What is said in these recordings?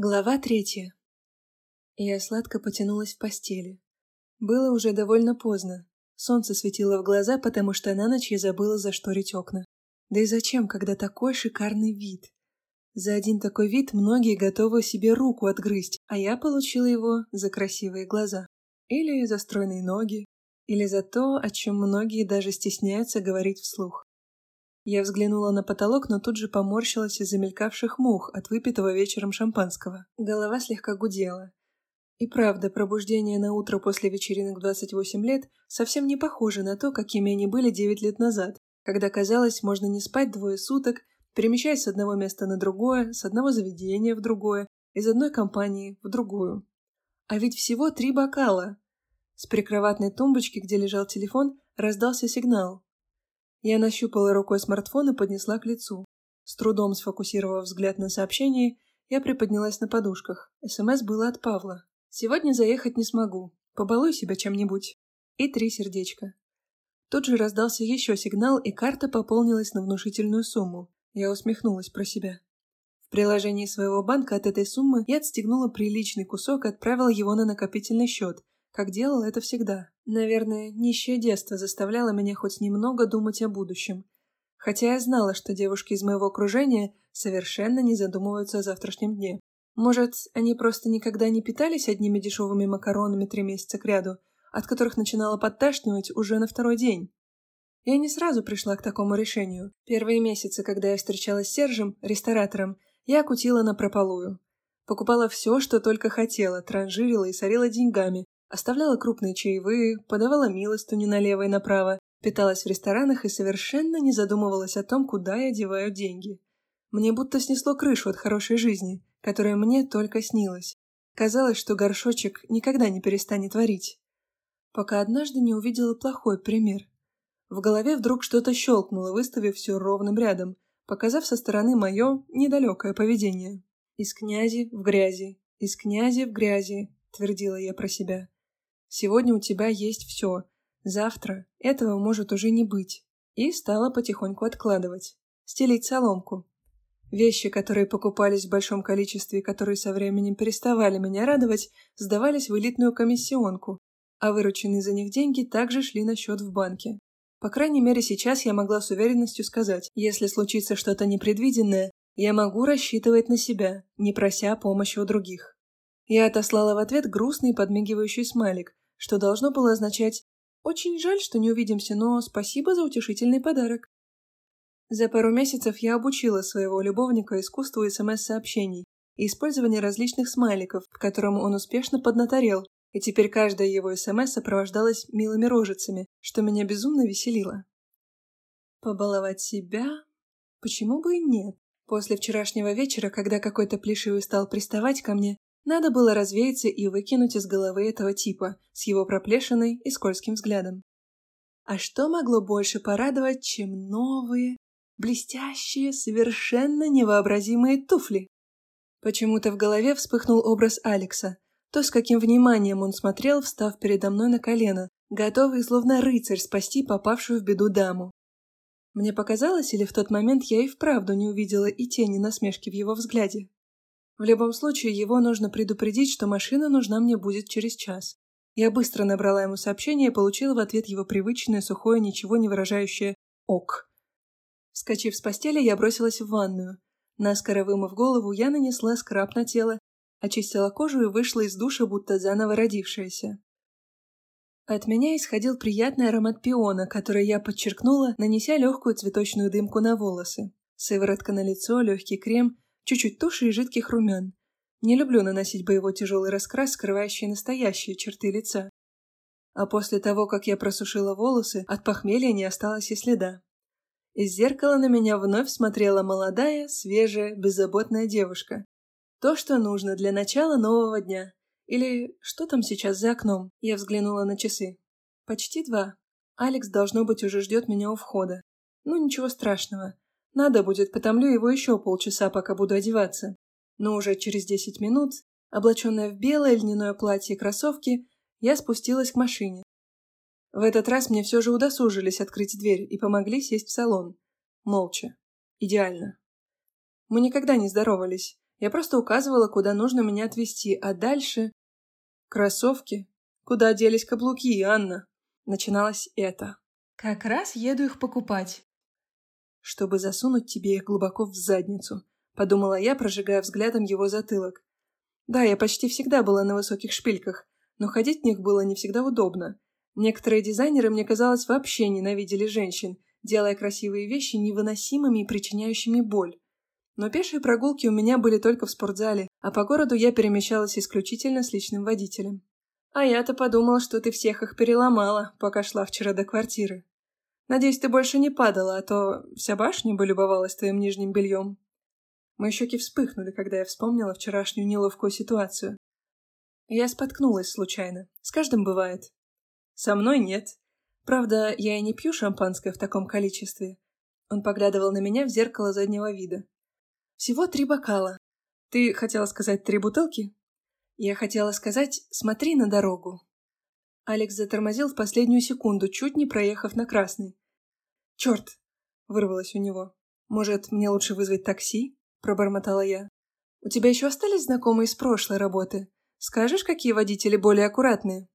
Глава третья. Я сладко потянулась в постели. Было уже довольно поздно. Солнце светило в глаза, потому что на ночь я забыла зашторить окна. Да и зачем, когда такой шикарный вид? За один такой вид многие готовы себе руку отгрызть, а я получила его за красивые глаза. Или за стройные ноги, или за то, о чем многие даже стесняются говорить вслух. Я взглянула на потолок, но тут же поморщилась из замелькавших мух от выпитого вечером шампанского. Голова слегка гудела. И правда, пробуждение на утро после вечеринок 28 лет совсем не похоже на то, какими они были 9 лет назад, когда казалось, можно не спать двое суток, перемещаясь с одного места на другое, с одного заведения в другое, из одной компании в другую. А ведь всего три бокала. С прикроватной тумбочки, где лежал телефон, раздался сигнал. Я нащупала рукой смартфон и поднесла к лицу. С трудом сфокусировав взгляд на сообщении, я приподнялась на подушках. СМС было от Павла. «Сегодня заехать не смогу. Побалуй себя чем-нибудь». И три сердечка. Тут же раздался еще сигнал, и карта пополнилась на внушительную сумму. Я усмехнулась про себя. В приложении своего банка от этой суммы я отстегнула приличный кусок и отправила его на накопительный счет, как делала это всегда. Наверное, нищее детство заставляло меня хоть немного думать о будущем. Хотя я знала, что девушки из моего окружения совершенно не задумываются о завтрашнем дне. Может, они просто никогда не питались одними дешевыми макаронами три месяца кряду, от которых начинала подташнивать уже на второй день. Я не сразу пришла к такому решению. Первые месяцы, когда я встречалась с Сержем, ресторатором, я кутила на прополую. Покупала все, что только хотела, транжирила и сорила деньгами, Оставляла крупные чаевые, подавала милостыню налево и направо, питалась в ресторанах и совершенно не задумывалась о том, куда я деваю деньги. Мне будто снесло крышу от хорошей жизни, которая мне только снилась. Казалось, что горшочек никогда не перестанет варить. Пока однажды не увидела плохой пример. В голове вдруг что-то щелкнуло, выставив все ровным рядом, показав со стороны мое недалекое поведение. «Из князи в грязи, из князи в грязи», — твердила я про себя. Сегодня у тебя есть все. Завтра этого может уже не быть. И стала потихоньку откладывать. Стелить соломку. Вещи, которые покупались в большом количестве и которые со временем переставали меня радовать, сдавались в элитную комиссионку, а вырученные за них деньги также шли на счет в банке. По крайней мере, сейчас я могла с уверенностью сказать, если случится что-то непредвиденное, я могу рассчитывать на себя, не прося помощи у других. Я отослала в ответ грустный подмигивающий смайлик, что должно было означать «Очень жаль, что не увидимся, но спасибо за утешительный подарок». За пару месяцев я обучила своего любовника искусству СМС-сообщений и использованию различных смайликов, в котором он успешно поднаторел, и теперь каждая его СМС сопровождалась милыми рожицами, что меня безумно веселило. Побаловать себя? Почему бы и нет? После вчерашнего вечера, когда какой-то плешивый стал приставать ко мне, надо было развеяться и выкинуть из головы этого типа с его проплешиной и скользким взглядом. А что могло больше порадовать, чем новые, блестящие, совершенно невообразимые туфли? Почему-то в голове вспыхнул образ Алекса, то, с каким вниманием он смотрел, встав передо мной на колено, готовый, словно рыцарь, спасти попавшую в беду даму. Мне показалось, или в тот момент я и вправду не увидела и тени насмешки в его взгляде. В любом случае, его нужно предупредить, что машина нужна мне будет через час. Я быстро набрала ему сообщение и получила в ответ его привычное, сухое, ничего не выражающее «ок». Вскочив с постели, я бросилась в ванную. Наскоро вымыв голову, я нанесла скраб на тело, очистила кожу и вышла из душа, будто заново родившаяся. От меня исходил приятный аромат пиона, который я подчеркнула, нанеся легкую цветочную дымку на волосы. Сыворотка на лицо, легкий крем — чуть-чуть туши и жидких румян. Не люблю наносить боевой тяжелый раскрас, скрывающий настоящие черты лица. А после того, как я просушила волосы, от похмелья не осталось и следа. Из зеркала на меня вновь смотрела молодая, свежая, беззаботная девушка. То, что нужно для начала нового дня. Или что там сейчас за окном? Я взглянула на часы. Почти два. Алекс, должно быть, уже ждет меня у входа. Ну, ничего страшного. Надо будет, потомлю его еще полчаса, пока буду одеваться. Но уже через десять минут, облаченная в белое льняное платье и кроссовки, я спустилась к машине. В этот раз мне все же удосужились открыть дверь и помогли сесть в салон. Молча. Идеально. Мы никогда не здоровались. Я просто указывала, куда нужно меня отвезти, а дальше... Кроссовки? Куда делись каблуки, Анна? Начиналось это. Как раз еду их покупать. Чтобы засунуть тебе их глубоко в задницу, подумала я, прожигая взглядом его затылок. Да, я почти всегда была на высоких шпильках, но ходить в них было не всегда удобно. Некоторые дизайнеры, мне казалось, вообще ненавидели женщин, делая красивые вещи невыносимыми и причиняющими боль. Но пешие прогулки у меня были только в спортзале, а по городу я перемещалась исключительно с личным водителем. А я-то подумала, что ты всех их переломала, пока шла вчера до квартиры. Надеюсь, ты больше не падала, а то вся башня бы любовалась твоим нижним бельем. Мои щеки вспыхнули, когда я вспомнила вчерашнюю неловкую ситуацию. Я споткнулась случайно. С каждым бывает. Со мной нет. Правда, я и не пью шампанское в таком количестве. Он поглядывал на меня в зеркало заднего вида. Всего три бокала. Ты хотела сказать три бутылки? Я хотела сказать «смотри на дорогу». Алекс затормозил в последнюю секунду, чуть не проехав на красный. «Черт!» — вырвалось у него. «Может, мне лучше вызвать такси?» — пробормотала я. «У тебя еще остались знакомые из прошлой работы? Скажешь, какие водители более аккуратные?»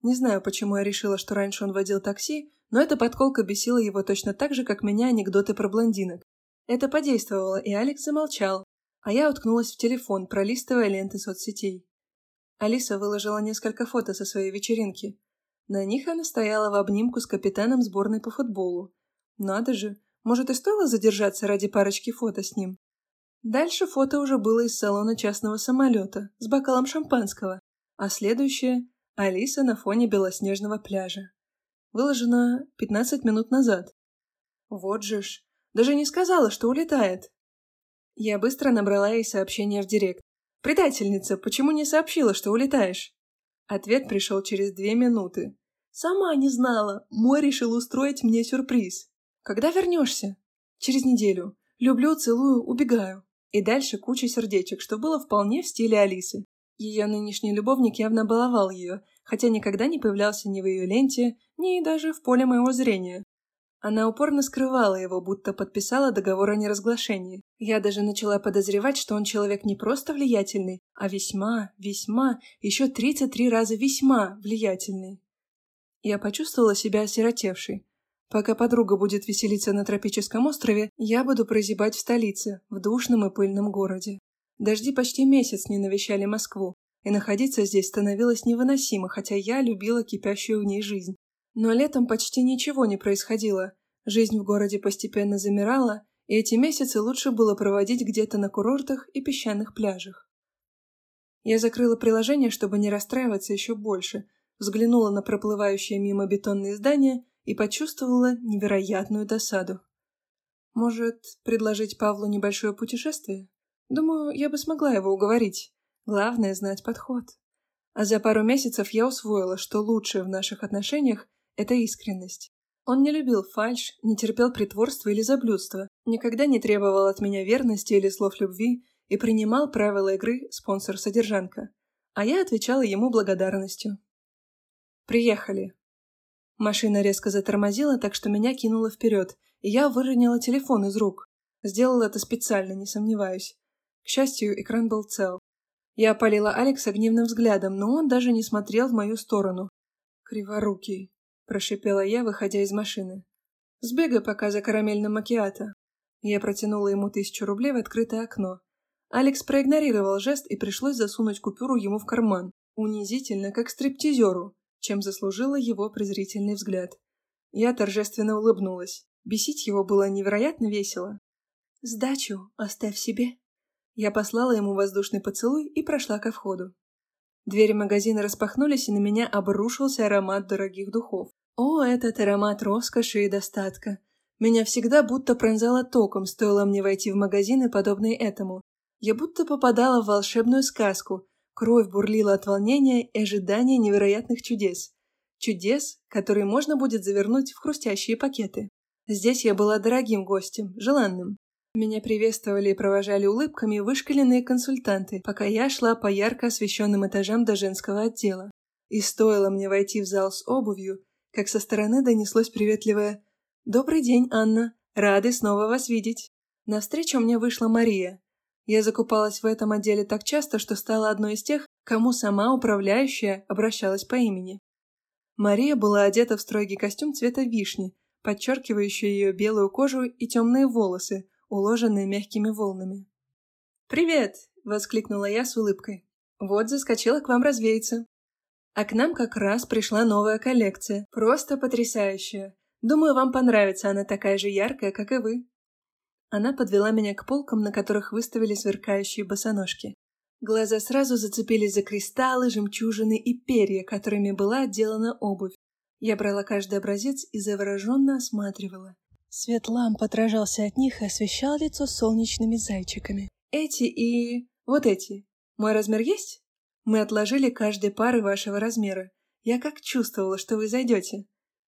Не знаю, почему я решила, что раньше он водил такси, но эта подколка бесила его точно так же, как меня анекдоты про блондинок. Это подействовало, и Алекс замолчал, а я уткнулась в телефон, пролистывая ленты соцсетей. Алиса выложила несколько фото со своей вечеринки. На них она стояла в обнимку с капитаном сборной по футболу. Надо же, может и стоило задержаться ради парочки фото с ним. Дальше фото уже было из салона частного самолета с бокалом шампанского, а следующее — Алиса на фоне белоснежного пляжа. Выложено 15 минут назад. Вот же ж, даже не сказала, что улетает. Я быстро набрала ей сообщение в директ. «Предательница, почему не сообщила, что улетаешь?» Ответ пришел через две минуты. «Сама не знала. Мой решил устроить мне сюрприз. Когда вернешься?» «Через неделю. Люблю, целую, убегаю». И дальше куча сердечек, что было вполне в стиле Алисы. Ее нынешний любовник явно баловал ее, хотя никогда не появлялся ни в ее ленте, ни даже в поле моего зрения. Она упорно скрывала его, будто подписала договор о неразглашении. Я даже начала подозревать, что он человек не просто влиятельный, а весьма, весьма, еще 33 раза весьма влиятельный. Я почувствовала себя осиротевшей. Пока подруга будет веселиться на тропическом острове, я буду прозябать в столице, в душном и пыльном городе. Дожди почти месяц не навещали Москву, и находиться здесь становилось невыносимо, хотя я любила кипящую в ней жизнь. Но летом почти ничего не происходило. Жизнь в городе постепенно замирала, и эти месяцы лучше было проводить где-то на курортах и песчаных пляжах. Я закрыла приложение, чтобы не расстраиваться еще больше, взглянула на проплывающие мимо бетонные здания и почувствовала невероятную досаду. Может, предложить Павлу небольшое путешествие? Думаю, я бы смогла его уговорить. Главное — знать подход. А за пару месяцев я усвоила, что лучшее в наших отношениях это искренность. Он не любил фальшь, не терпел притворства или заблюдства, никогда не требовал от меня верности или слов любви и принимал правила игры спонсор-содержанка. А я отвечала ему благодарностью. «Приехали». Машина резко затормозила, так что меня кинуло вперед, и я выронила телефон из рук. Сделала это специально, не сомневаюсь. К счастью, экран был цел. Я опалила Алекса гневным взглядом, но он даже не смотрел в мою сторону. Криворукий. — прошипела я, выходя из машины. «Сбегай пока за карамельным макиато». Я протянула ему тысячу рублей в открытое окно. Алекс проигнорировал жест и пришлось засунуть купюру ему в карман, унизительно, как стриптизеру, чем заслужила его презрительный взгляд. Я торжественно улыбнулась. Бесить его было невероятно весело. «Сдачу оставь себе». Я послала ему воздушный поцелуй и прошла ко входу. Двери магазина распахнулись, и на меня обрушился аромат дорогих духов. О, этот аромат роскоши и достатка! Меня всегда будто пронзало током, стоило мне войти в магазины, подобные этому. Я будто попадала в волшебную сказку. Кровь бурлила от волнения и ожидания невероятных чудес. Чудес, которые можно будет завернуть в хрустящие пакеты. Здесь я была дорогим гостем, желанным. Меня приветствовали и провожали улыбками вышкаленные консультанты, пока я шла по ярко освещенным этажам до женского отдела. И стоило мне войти в зал с обувью, как со стороны донеслось приветливое «Добрый день, Анна! Рады снова вас видеть!» Навстречу мне вышла Мария. Я закупалась в этом отделе так часто, что стала одной из тех, кому сама управляющая обращалась по имени. Мария была одета в строгий костюм цвета вишни, подчеркивающий ее белую кожу и темные волосы, уложенные мягкими волнами. «Привет!» — воскликнула я с улыбкой. «Вот заскочила к вам развеяться. А к нам как раз пришла новая коллекция, просто потрясающая. Думаю, вам понравится, она такая же яркая, как и вы». Она подвела меня к полкам, на которых выставили сверкающие босоножки. Глаза сразу зацепились за кристаллы, жемчужины и перья, которыми была отделана обувь. Я брала каждый образец и завороженно осматривала. Свет ламп отражался от них и освещал лицо солнечными зайчиками. Эти и... вот эти. Мой размер есть? Мы отложили каждой пары вашего размера. Я как чувствовала, что вы зайдете.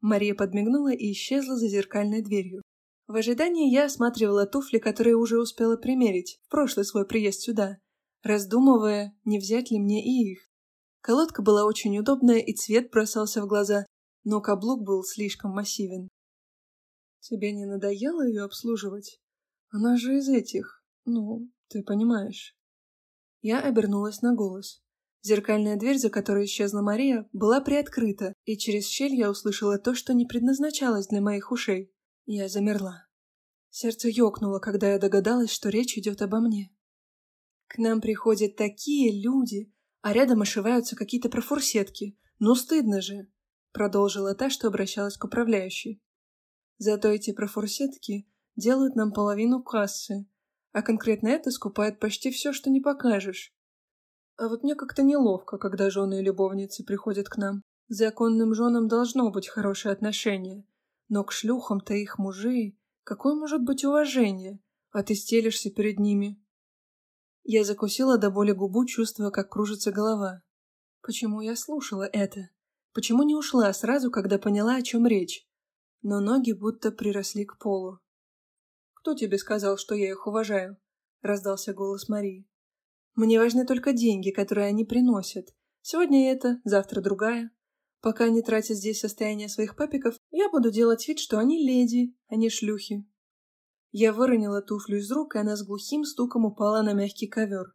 Мария подмигнула и исчезла за зеркальной дверью. В ожидании я осматривала туфли, которые уже успела примерить в прошлый свой приезд сюда, раздумывая, не взять ли мне и их. Колодка была очень удобная, и цвет бросался в глаза, но каблук был слишком массивен. «Тебе не надоело ее обслуживать? Она же из этих, ну, ты понимаешь». Я обернулась на голос. Зеркальная дверь, за которой исчезла Мария, была приоткрыта, и через щель я услышала то, что не предназначалось для моих ушей. Я замерла. Сердце ёкнуло, когда я догадалась, что речь идет обо мне. К нам приходят такие люди, а рядом ошиваются какие-то профурсетки. Ну, стыдно же, продолжила та, что обращалась к управляющей. Зато эти профурсетки делают нам половину кассы, а конкретно это скупает почти все, что не покажешь. А вот мне как-то неловко, когда жены и любовницы приходят к нам. Законным женам должно быть хорошее отношение. Но к шлюхам-то их мужей какое может быть уважение? А ты стелишься перед ними. Я закусила до боли губу, чувствуя, как кружится голова. Почему я слушала это? Почему не ушла сразу, когда поняла, о чем речь? Но ноги будто приросли к полу. «Кто тебе сказал, что я их уважаю?» — раздался голос Марии. Мне важны только деньги, которые они приносят. Сегодня это, завтра другая. Пока они тратят здесь состояние своих папиков, я буду делать вид, что они леди, а не шлюхи. Я выронила туфлю из рук, и она с глухим стуком упала на мягкий ковер.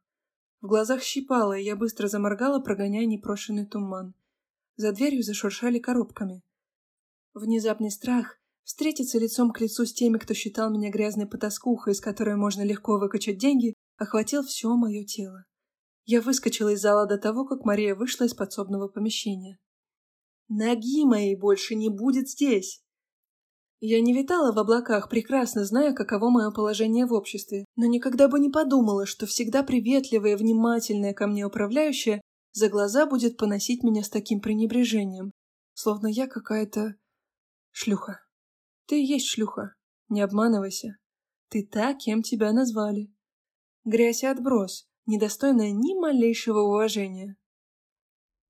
В глазах щипало, и я быстро заморгала, прогоняя непрошенный туман. За дверью зашуршали коробками. Внезапный страх встретиться лицом к лицу с теми, кто считал меня грязной потаскухой, из которой можно легко выкачать деньги, охватил все мое тело. Я выскочила из зала до того, как Мария вышла из подсобного помещения. Ноги моей больше не будет здесь. Я не витала в облаках, прекрасно зная, каково мое положение в обществе, но никогда бы не подумала, что всегда приветливая внимательная ко мне управляющая за глаза будет поносить меня с таким пренебрежением, словно я какая-то шлюха. Ты есть шлюха, не обманывайся. Ты та, кем тебя назвали. Грязь и отброс, недостойная ни малейшего уважения.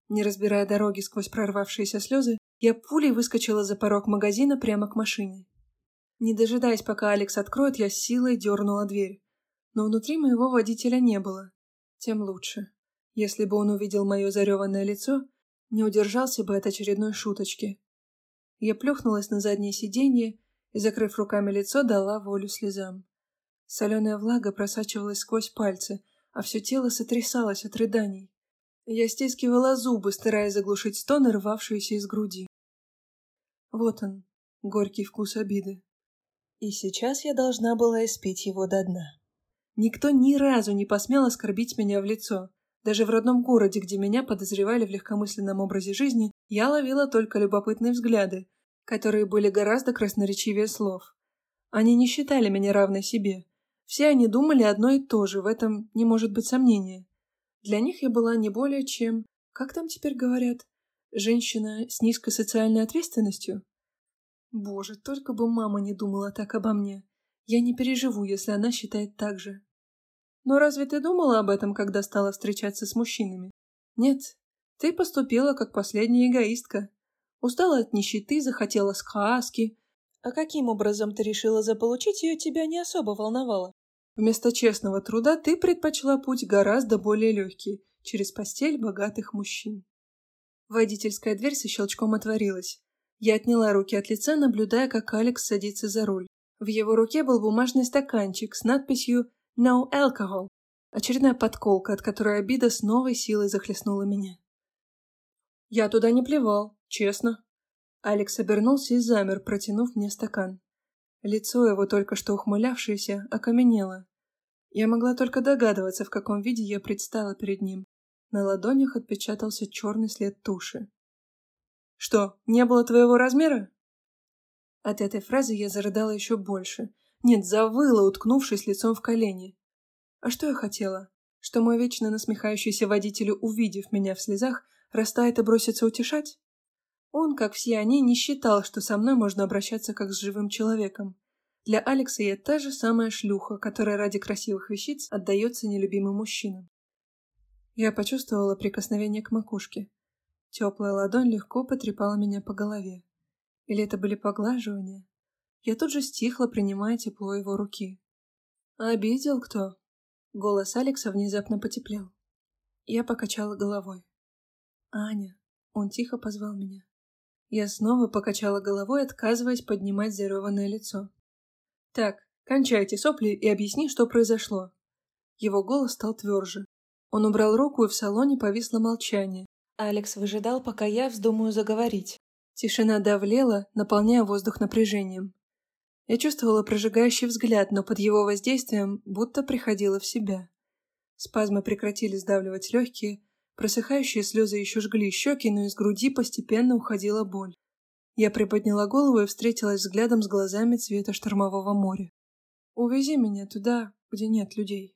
Не разбирая дороги сквозь прорвавшиеся слезы, я пулей выскочила за порог магазина прямо к машине. Не дожидаясь, пока Алекс откроет, я силой дернула дверь. Но внутри моего водителя не было. Тем лучше. Если бы он увидел мое зареванное лицо, не удержался бы от очередной шуточки. Я плюхнулась на заднее сиденье и, закрыв руками лицо, дала волю слезам. Соленая влага просачивалась сквозь пальцы, а все тело сотрясалось от рыданий. Я стискивала зубы, стараясь заглушить стоны, рвавшиеся из груди. Вот он, горький вкус обиды. И сейчас я должна была испить его до дна. Никто ни разу не посмел оскорбить меня в лицо. Даже в родном городе, где меня подозревали в легкомысленном образе жизни, я ловила только любопытные взгляды, которые были гораздо красноречивее слов. Они не считали меня равной себе, все они думали одно и то же, в этом не может быть сомнения. Для них я была не более чем, как там теперь говорят, женщина с низкой социальной ответственностью. Боже, только бы мама не думала так обо мне. Я не переживу, если она считает так же. Но разве ты думала об этом, когда стала встречаться с мужчинами? Нет, ты поступила как последняя эгоистка. Устала от нищеты, захотела сказки, а каким образом ты решила заполучить ее, тебя не особо волновало. Вместо честного труда ты предпочла путь гораздо более легкий, через постель богатых мужчин. Водительская дверь со щелчком отворилась. Я отняла руки от лица, наблюдая, как Алекс садится за руль. В его руке был бумажный стаканчик с надписью No alcohol. Очередная подколка, от которой обида с новой силой захлестнула меня. Я туда не плевал, честно. Алекс обернулся и замер, протянув мне стакан. Лицо его, только что ухмылявшееся, окаменело. Я могла только догадываться, в каком виде я предстала перед ним. На ладонях отпечатался черный след туши. «Что, не было твоего размера?» От этой фразы я зарыдала еще больше. Нет, завыла, уткнувшись лицом в колени. А что я хотела? Что мой вечно насмехающийся водитель, увидев меня в слезах, растает и бросится утешать? Он, как все они, не считал, что со мной можно обращаться как с живым человеком. Для Алекса я та же самая шлюха, которая ради красивых вещиц отдается нелюбимым мужчинам. Я почувствовала прикосновение к макушке. Теплая ладонь легко потрепала меня по голове. Или это были поглаживания? Я тут же стихла, принимая тепло его руки. «Обидел кто?» Голос Алекса внезапно потеплел. Я покачала головой. «Аня!» Он тихо позвал меня. Я снова покачала головой, отказываясь поднимать зареванное лицо. «Так, кончайте сопли и объясни, что произошло». Его голос стал тверже. Он убрал руку, и в салоне повисло молчание. Алекс выжидал, пока я вздумаю заговорить. Тишина давлела, наполняя воздух напряжением. Я чувствовала прожигающий взгляд, но под его воздействием будто приходила в себя. Спазмы прекратили сдавливать легкие, Просыхающие слезы еще жгли щеки, но из груди постепенно уходила боль. Я приподняла голову и встретилась взглядом с глазами цвета штормового моря. «Увези меня туда, где нет людей».